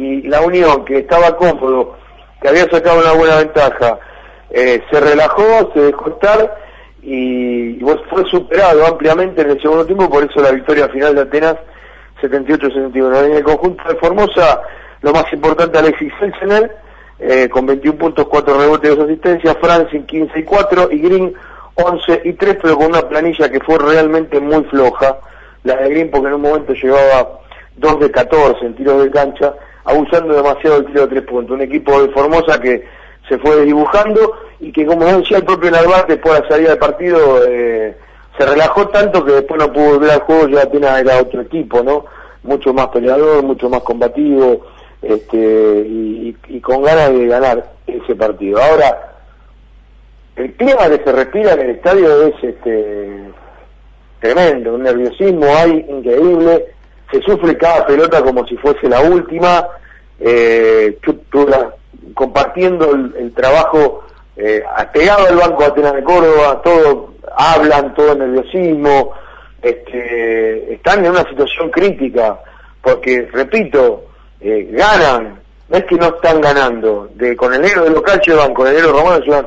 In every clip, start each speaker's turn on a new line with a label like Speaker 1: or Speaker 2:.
Speaker 1: y la Unión, que estaba cómodo, que había sacado una buena ventaja, eh, se relajó, se dejó estar y, fue superado ampliamente en el segundo tiempo, por eso la victoria final de Atenas 78-71. En el conjunto de Formosa, lo más importante Alexis Selsener, eh, con 21 puntos, 4 rebotes, 2 asistencias, Francin 15 y 4 y Green 11 y 3, pero con una planilla que fue realmente muy floja, la de Green porque en un momento llevaba 2 de 14 en tiros de cancha, abusando demasiado del tiro de 3 puntos. Un equipo de Formosa que se fue dibujando y que como decía el propio Narváez después de la salida del partido eh, se relajó tanto que después no pudo volver al juego ya apenas era otro equipo no mucho más peleador mucho más combativo este y, con ganas de ganar ese partido ahora el clima que se respira en el estadio es este tremendo un nerviosismo hay increíble se sufre cada pelota como si fuese la última. Eh, compartiendo el, trabajo eh, pegado al Banco Atenas de Córdoba, todos hablan, todo nerviosismo, este, están en una situación crítica, porque, repito, eh, ganan, no es que no están ganando, con el negro de local llevan, con el negro romano llevan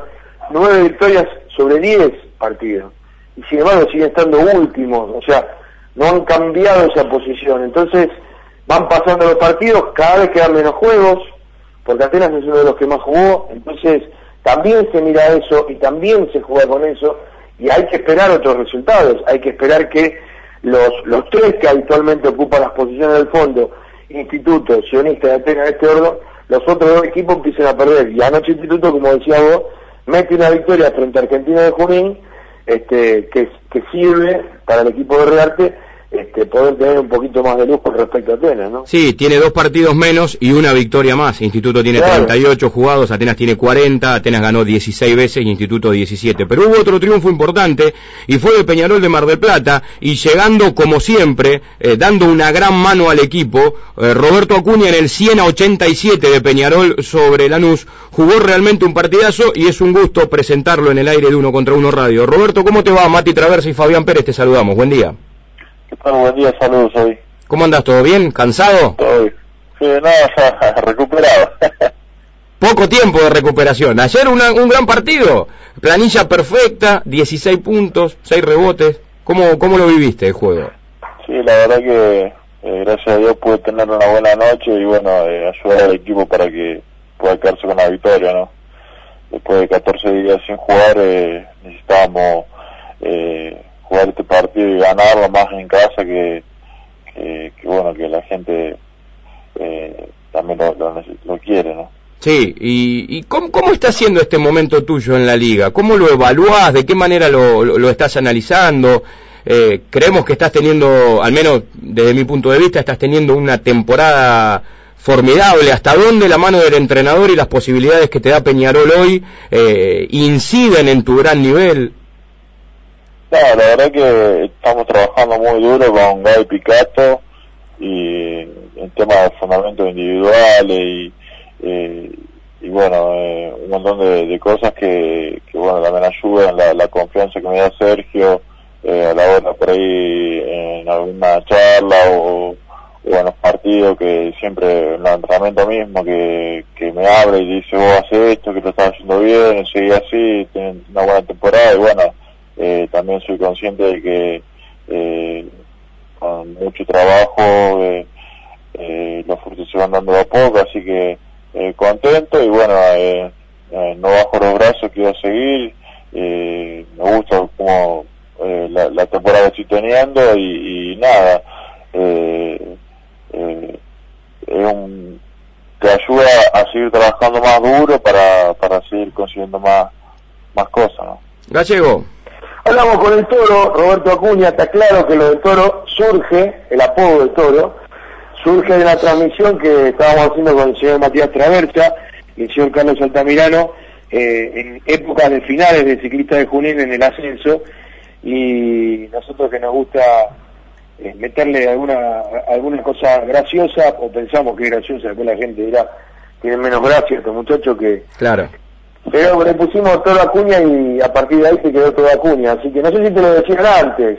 Speaker 1: nueve victorias sobre diez partidos, y sin embargo siguen estando últimos, o sea, no han cambiado esa posición, entonces van pasando los partidos, cada vez quedan menos juegos, porque Atenas es uno de los que más jugó, entonces también se mira eso y también se juega con eso y hay que esperar otros resultados, hay que esperar que los, los tres que habitualmente ocupan las posiciones del fondo, Instituto, Sionista y Atenas, este orden, los otros dos equipos empiecen a perder. Y anoche Instituto, como decía vos, mete una victoria frente a Argentina de Junín, este, que, que sirve para el equipo de Rearte este, poder tener un poquito más de luz con respecto a Atenas, ¿no?
Speaker 2: Sí, tiene dos partidos menos y una victoria más. Instituto tiene 38 jugados, Atenas tiene 40, Atenas ganó 16 veces y Instituto 17. Pero hubo otro triunfo importante y fue de Peñarol de Mar del Plata y llegando como siempre, eh, dando una gran mano al equipo, eh, Roberto Acuña en el 100 a 87 de Peñarol sobre Lanús jugó realmente un partidazo y es un gusto presentarlo en el aire de uno contra uno radio. Roberto, ¿cómo te va? Mati Traversa y Fabián Pérez te saludamos. Buen día.
Speaker 3: Bueno, buen día, saludos hoy.
Speaker 2: ¿Cómo andas? ¿Todo bien? ¿Cansado?
Speaker 3: Todo bien. Sí, no, ya recuperado.
Speaker 2: Poco tiempo de recuperación. Ayer un gran partido. Planilla perfecta, 16 puntos, 6 rebotes. ¿Cómo, cómo lo viviste el juego?
Speaker 3: Sí, la verdad que eh, gracias a Dios pude tener una buena noche y bueno, eh, ayudar al equipo para que pueda quedarse con la victoria, ¿no? Después de 14 días sin jugar eh, necesitábamos eh, jugar este partido y ganarlo más en casa que, que, bueno, que la gente eh, también lo, quiere, ¿no?
Speaker 2: Sí, y, y ¿cómo, ¿cómo, está siendo este momento tuyo en la liga? ¿Cómo lo evalúas? ¿De qué manera lo, lo, estás analizando? Eh, creemos que estás teniendo, al menos desde mi punto de vista, estás teniendo una temporada formidable. ¿Hasta dónde la mano del entrenador y las posibilidades que te da Peñarol hoy eh, inciden en tu gran nivel?
Speaker 3: La verdad que estamos trabajando muy duro con Gaby Picato y en temas de fundamentos individuales y, eh, y bueno, eh, un montón de, cosas que, que, bueno, también ayudan, la, confianza que me da Sergio eh, a la hora por ahí en alguna charla o, o en los partidos que siempre en el entrenamiento mismo que, que me abre y dice vos haces esto, que lo estás haciendo bien, sigue así, tienen una buena temporada y bueno, eh, también soy consciente de que eh, con mucho trabajo eh, eh, los frutos se van dando a poco, así que contento y bueno, no bajo los brazos, quiero seguir, me gusta como la, la, temporada que estoy teniendo y, y nada, es un, te ayuda a seguir trabajando más duro para, para seguir consiguiendo más, más cosas, ¿no?
Speaker 2: Gallego.
Speaker 1: Hablamos con el toro, Roberto Acuña, está claro que lo del toro surge, el apodo del toro, surge de la transmisión que estábamos haciendo con el señor Matías Traversa y el señor Carlos Altamirano eh, en épocas de finales de ciclista de Junín en el ascenso y nosotros que nos gusta eh, meterle alguna alguna cosa graciosa o pensamos que es graciosa, después la gente dirá tiene menos gracia estos muchachos que,
Speaker 2: claro.
Speaker 1: Pero le pusimos todo Acuña y a partir de ahí se quedó todo Acuña. Así que no sé si te lo decían antes.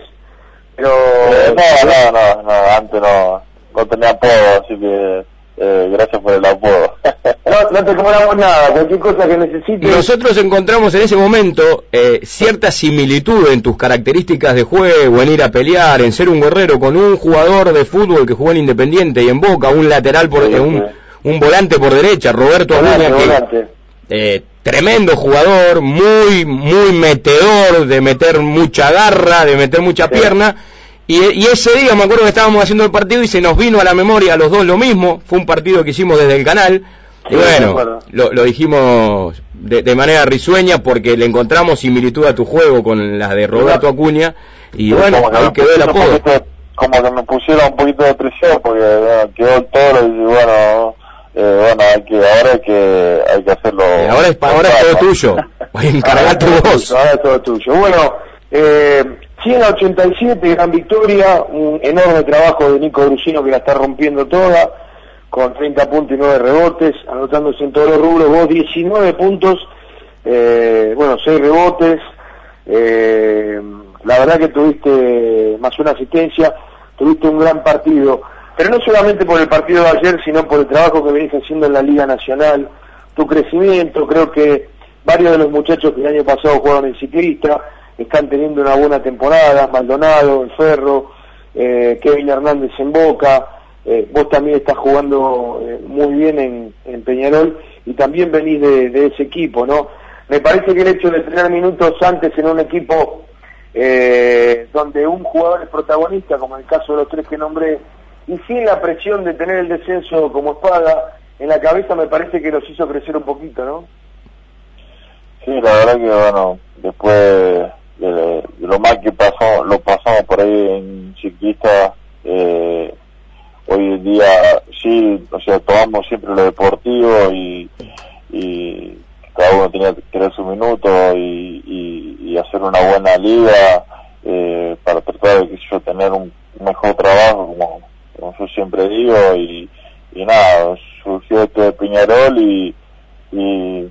Speaker 1: Pero.
Speaker 3: Eh, no, no, no, no, antes no, no tenía apodo, así que eh, gracias por el apodo.
Speaker 1: no, no te cobramos nada, cualquier cosa que necesites.
Speaker 2: Nosotros encontramos en ese momento eh, cierta similitud en tus características de juego, en ir a pelear, en ser un guerrero con un jugador de fútbol que jugó en Independiente y en Boca, un lateral por
Speaker 3: Sí,
Speaker 2: un, un volante por derecha, Roberto que
Speaker 1: volante.
Speaker 2: Eh, tremendo jugador, muy muy metedor, de meter mucha garra, de meter mucha
Speaker 1: Sí.
Speaker 2: pierna. Y, y ese día me acuerdo que estábamos haciendo el partido y se nos vino a la memoria a los dos lo mismo. Fue un partido que hicimos desde el canal. Y
Speaker 1: Sí,
Speaker 2: bueno, lo, lo dijimos de, de manera risueña porque le encontramos similitud a tu juego con la de Roberto Acuña. Y bueno,
Speaker 3: que
Speaker 2: ahí quedó el apodo.
Speaker 3: poquito- como que me pusieron un poquito de presión porque bueno, quedó el toro y bueno, eh, bueno, hay que, ahora hay que, hay que hacerlo.
Speaker 2: Eh, ahora es, ahora es todo tuyo. Encargate vos.
Speaker 1: Ahora es todo tuyo. Bueno, eh, 100 a 87, gran victoria, un enorme trabajo de Nico Brusino que la está rompiendo toda, con 30 puntos y 9 rebotes, anotándose en todos los rubros, vos 19 puntos, eh, bueno, 6 rebotes, eh, la verdad que tuviste más una asistencia, tuviste un gran partido, pero no solamente por el partido de ayer, sino por el trabajo que venís haciendo en la Liga Nacional, tu crecimiento, creo que varios de los muchachos que el año pasado jugaron en ciclista están teniendo una buena temporada, Maldonado, El Ferro, eh, Kevin Hernández en Boca, eh, vos también estás jugando eh, muy bien en, Peñarol y también venís de, de ese equipo, ¿no? Me parece que el hecho de tener minutos antes en un equipo donde un jugador es protagonista, como en el caso de los tres que nombré, y sin la presión de tener el descenso como espada en la cabeza, me parece que los hizo crecer un poquito, ¿no?
Speaker 3: Sí, la verdad que bueno, después de, lo mal que pasó, lo pasamos por ahí en ciclista, eh, hoy en día sí, o sea, tomamos siempre lo deportivo y, y cada uno tenía que tener su minuto y, y, y hacer una buena liga eh, para tratar de que yo tener un mejor trabajo, como, como yo siempre digo, y, y nada, surgió esto de Piñarol y, y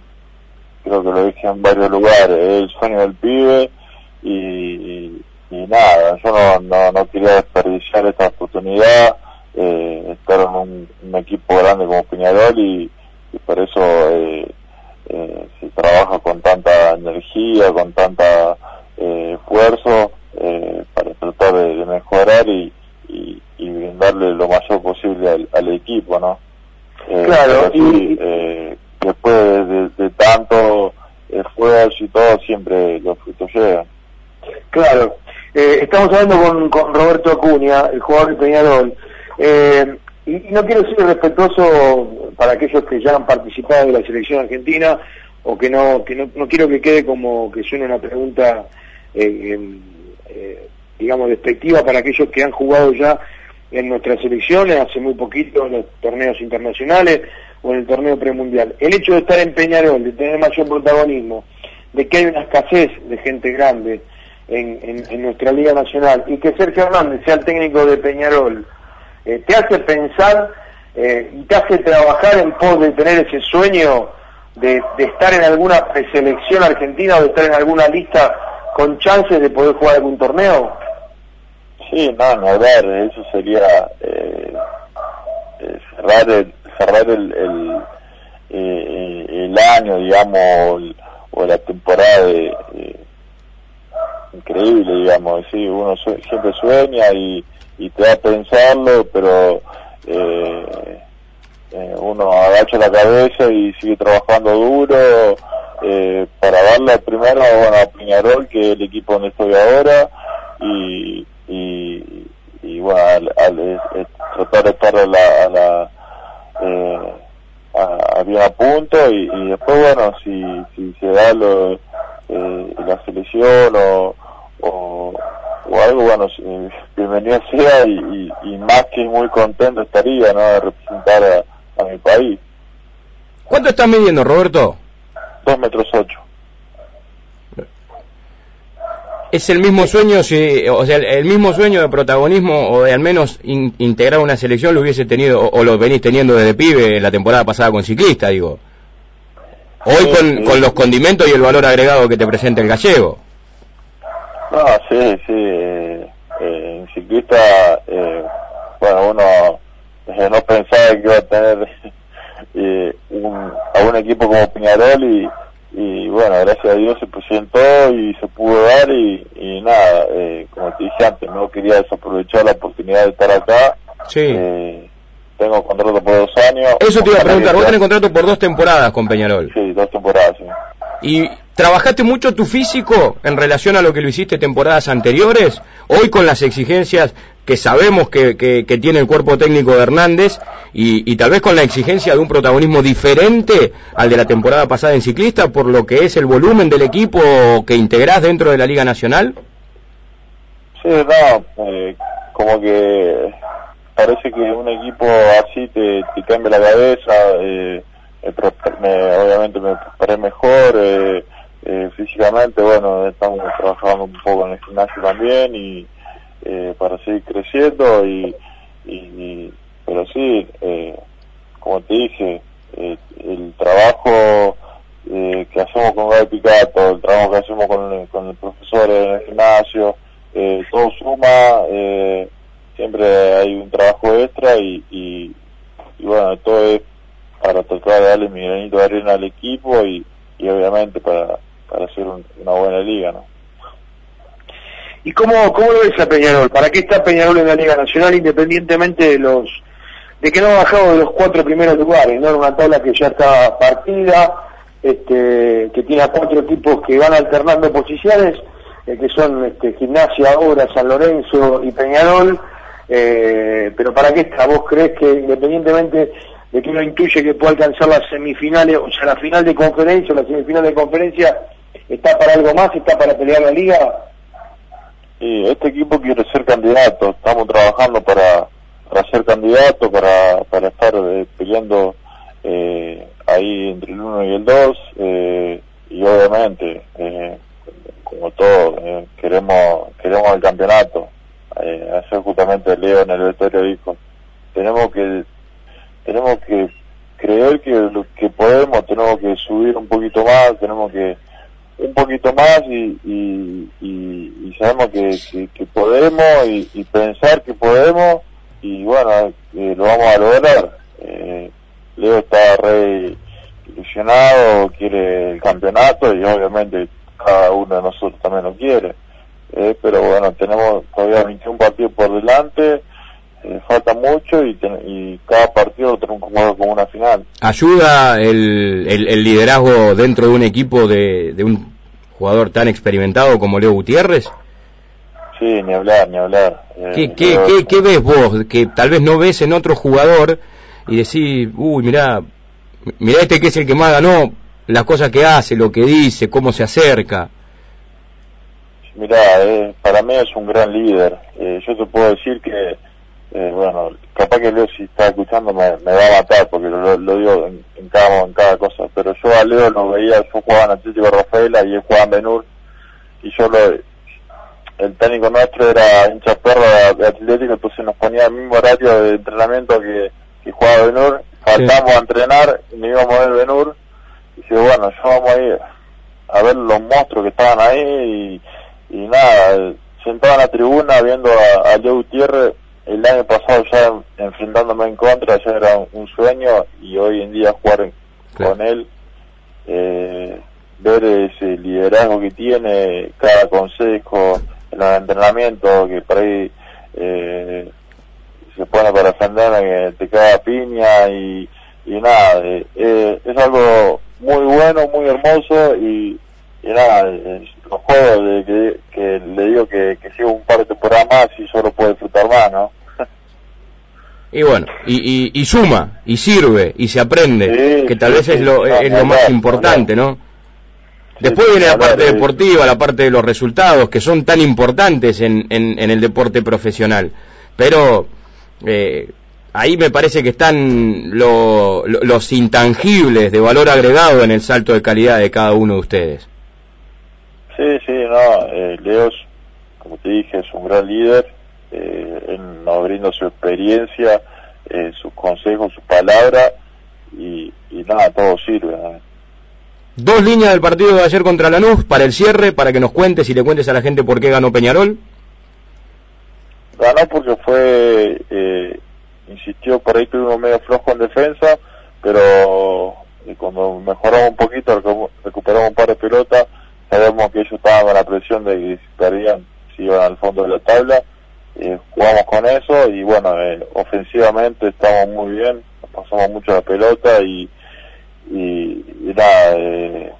Speaker 3: creo que lo dije en varios lugares, es el sueño del pibe y, y, nada, yo no, no, no quería desperdiciar esta oportunidad, eh, estar en un, equipo grande como Peñarol y, y por eso eh, eh, se trabaja con tanta energía, con tanta eh, esfuerzo eh, para tratar de mejorar y, y, y brindarle lo mayor posible al, al equipo, ¿no? Eh,
Speaker 1: Claro,
Speaker 3: sí,
Speaker 1: y-
Speaker 3: eh, después de, de- de tanto esfuerzo y todo, siempre los frutos llegan.
Speaker 1: Claro, eh, estamos hablando con, con Roberto Acuña, el jugador de Peñarol, eh, y, y no quiero ser irrespetuoso para aquellos que ya han participado de la selección argentina, o que no, que no, no quiero que quede como que suene una pregunta, eh, eh, digamos, despectiva para aquellos que han jugado ya en nuestras selecciones hace muy poquito en los torneos internacionales o en el torneo premundial. El hecho de estar en Peñarol, de tener mayor protagonismo, de que hay una escasez de gente grande en, nuestra Liga Nacional y que Sergio Hernández sea el técnico de Peñarol, eh, te hace pensar eh, y te hace trabajar en pos de tener ese sueño de estar en alguna preselección argentina o de estar en alguna lista con chances de poder jugar algún torneo.
Speaker 3: Sí, no, no, a ver, eso sería eh, eh, cerrar el, cerrar el, el, eh, el año, digamos, o la temporada eh, increíble, digamos, sí, uno sue- siempre sueña y, y te da a pensarlo, pero uno agacha la cabeza y sigue trabajando duro para darle primero bueno, a Peñarol, que es el equipo donde estoy ahora, y, y, y bueno, al, al- es- es tratar de estar a la, a la eh, a, a bien a punto y, y después bueno si, si se da lo, eh, la selección o, o, o algo bueno si- bienvenido sea y, y, y más que muy contento estaría no de representar a, a mi país.
Speaker 2: ¿Cuánto estás midiendo, Roberto?
Speaker 3: dos metros ocho
Speaker 2: ¿Es el mismo sueño, si, o sea, el, mismo sueño de protagonismo o de al menos in- integrar una selección lo hubiese tenido o, o lo venís teniendo desde pibe la temporada pasada con ciclista, digo? Hoy
Speaker 3: Sí,
Speaker 2: con,
Speaker 3: sí.
Speaker 2: con los condimentos y el valor agregado que te presenta el gallego.
Speaker 3: No, sí, sí. eh, eh, en ciclista, eh, bueno, uno no pensaba que iba a tener eh, un, a un equipo como Peñarol y, y bueno, gracias a Dios se presentó y se pudo dar y, y nada, eh, como te dije antes, no quería desaprovechar la oportunidad de estar acá.
Speaker 2: Sí.
Speaker 3: Eh, tengo contrato por dos años.
Speaker 2: Eso te iba a preguntar, vos tenés contrato por dos temporadas con Peñarol.
Speaker 3: Sí, dos temporadas, sí.
Speaker 2: ¿Y trabajaste mucho tu físico en relación a lo que lo hiciste temporadas anteriores? Hoy con las exigencias que sabemos que, que, tiene el cuerpo técnico de Hernández y, tal vez con la exigencia de un protagonismo diferente al de la temporada pasada en ciclista por lo que es el volumen del equipo que integrás dentro de la Liga Nacional?
Speaker 3: Sí, no, eh, como que parece que un equipo así te, te cambia la cabeza, eh, me, obviamente me preparé mejor, eh, eh, físicamente, bueno, estamos trabajando un poco en el gimnasio también y eh, para seguir creciendo y, y pero sí, eh, como te dije, eh, el trabajo eh, que hacemos con Gaby Picato, el trabajo que hacemos con, con el profesor en el gimnasio, eh, todo suma, eh, siempre hay un trabajo extra y, y, y bueno, todo es para tratar de darle mi granito de arena al equipo y, y obviamente para, para hacer un, una buena liga, ¿no?
Speaker 1: ¿Y cómo, lo ves a Peñarol? ¿Para qué está Peñarol en la Liga Nacional independientemente de los de que no ha bajado de los cuatro primeros lugares, ¿no? Una tabla que ya está partida, este, que tiene a cuatro equipos que van alternando posiciones, eh, que son este, Gimnasia ahora, San Lorenzo y Peñarol, eh, pero ¿para qué está? ¿Vos crees que independientemente de que uno intuye que puede alcanzar las semifinales, o sea, la final de conferencia o la semifinal de conferencia, está para algo más, está para pelear la liga?
Speaker 3: Sí, este equipo quiere ser candidato, estamos trabajando para, ser candidato, para, estar eh, peleando eh, ahí entre el 1 y el 2, eh, y obviamente, eh, como todo, eh, queremos, queremos el campeonato. Hacer justamente Leo en el vestuario dijo, tenemos que, tenemos que creer que que podemos, tenemos que subir un poquito más, tenemos que un poquito más y, y, y, y sabemos que, podemos y, y, pensar que podemos y bueno, eh, lo vamos a lograr. Eh, Leo está re ilusionado, quiere el campeonato y obviamente cada uno de nosotros también lo quiere. Eh, pero bueno, tenemos todavía 21 partidos por delante, eh, falta mucho y, ten, y, cada partido lo tenemos como, como una final.
Speaker 2: ¿Ayuda el, el, el, liderazgo dentro de un equipo de, de un jugador tan experimentado como Leo Gutiérrez?
Speaker 3: Sí, ni hablar, ni hablar.
Speaker 2: Eh, ¿Qué, qué, qué, ¿Qué ves vos que tal vez no ves en otro jugador y decís, uy, mirá, mirá este que es el que más ganó, las cosas que hace, lo que dice, cómo se acerca?
Speaker 3: Mirá, eh, para mí es un gran líder. Eh, yo te puedo decir que, eh, bueno, capaz que Leo si está escuchando me, me va a matar porque lo, lo digo en, en, cada, en cada cosa, pero yo a Leo lo veía, yo jugaba en Atlético Rafaela y él jugaba en Benur y yo lo, el técnico nuestro era hincha perro de, Atlético, entonces nos ponía el mismo horario de entrenamiento que, que jugaba Benur, faltamos sí. a entrenar y me íbamos a ver Benur y dije, bueno, yo vamos a ir a ver los monstruos que estaban ahí y, y nada, sentado en la tribuna viendo a, a Leo Gutiérrez el año pasado ya enfrentándome en contra ya era un, sueño y hoy en día jugar claro. con él eh, ver ese liderazgo que tiene cada consejo en los entrenamientos que por ahí eh, se pone para defender que te caga piña y, y nada eh, eh, es algo muy bueno muy hermoso y, y nada los juegos de que, que le digo que, que siga un par de temporadas más y solo puede disfrutar más no
Speaker 2: y bueno, y, y, y, suma, y sirve, y se aprende, sí, que tal sí, vez es lo, es lo más importante, ¿no? Después viene la parte deportiva, la parte de los resultados, que son tan importantes en, en, en el deporte profesional. Pero eh, ahí me parece que están lo, lo, los intangibles de valor agregado en el salto de calidad de cada uno de ustedes.
Speaker 3: Sí, sí, no, eh, Leo, como te dije, es un gran líder, eh, él nos brinda su experiencia, eh, sus consejos, sus palabras, y, y nada, todo sirve. ¿no?
Speaker 2: Dos líneas del partido de ayer contra Lanús para el cierre, para que nos cuentes y le cuentes a la gente por qué ganó Peñarol.
Speaker 3: Ganó porque fue eh, insistió, por ahí tuvimos medio flojo en defensa, pero cuando mejoramos un poquito, recuperamos un par de pelotas, sabemos que ellos estaban con la presión de que si perdían, si iban al fondo de la tabla, eh, jugamos con eso y bueno, eh, ofensivamente estamos muy bien, pasamos mucho la pelota y, y, nada, eh,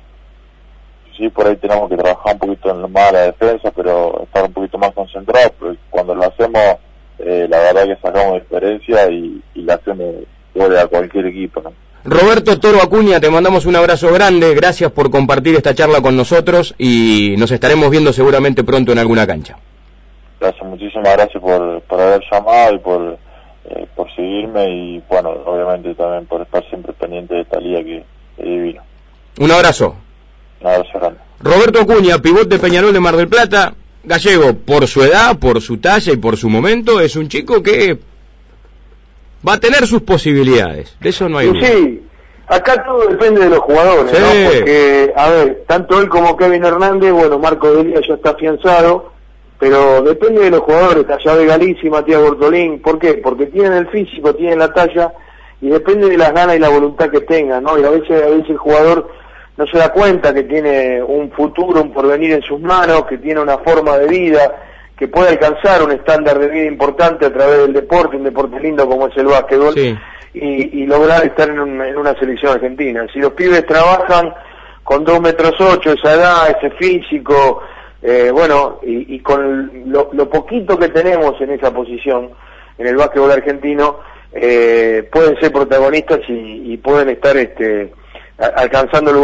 Speaker 3: sí por ahí tenemos que trabajar un poquito más la defensa, pero estar un poquito más concentrados, porque cuando lo hacemos, eh, la verdad que sacamos diferencia y, la hacemos gol a cualquier equipo, ¿no?
Speaker 2: Roberto Toro Acuña, te mandamos un abrazo grande, gracias por compartir esta charla con nosotros y nos estaremos viendo seguramente pronto en alguna cancha.
Speaker 3: Gracias, muchísimas gracias por, por haber llamado y por, eh, por seguirme y bueno, obviamente también por estar siempre pendiente de esta liga que, que divino.
Speaker 2: Un abrazo.
Speaker 3: Un abrazo grande.
Speaker 2: Roberto Acuña, pivot de Peñarol de Mar del Plata, gallego, por su edad, por su talla y por su momento, es un chico que va a tener sus posibilidades, de eso no hay duda.
Speaker 1: Sí, acá todo depende de los jugadores,
Speaker 2: Sí.
Speaker 1: ¿no? Porque, a ver, tanto él como Kevin Hernández, bueno, Marco Delia ya está afianzado, pero depende de los jugadores, Tallave Galicia y Matías Bortolín, ¿por qué? Porque tienen el físico, tienen la talla, y depende de las ganas y la voluntad que tengan, ¿no? Y a veces, a veces el jugador no se da cuenta que tiene un futuro, un porvenir en sus manos, que tiene una forma de vida, que puede alcanzar un estándar de vida importante a través del deporte, un deporte lindo como es el básquetbol,
Speaker 2: Sí.
Speaker 1: y, y lograr estar en, un- en una selección argentina. Si los pibes trabajan con dos metros ocho, esa edad, ese físico, eh, bueno, y, y con lo, lo poquito que tenemos en esa posición, en el básquetbol argentino, eh, pueden ser protagonistas y, y pueden estar este, a- alcanzando lugares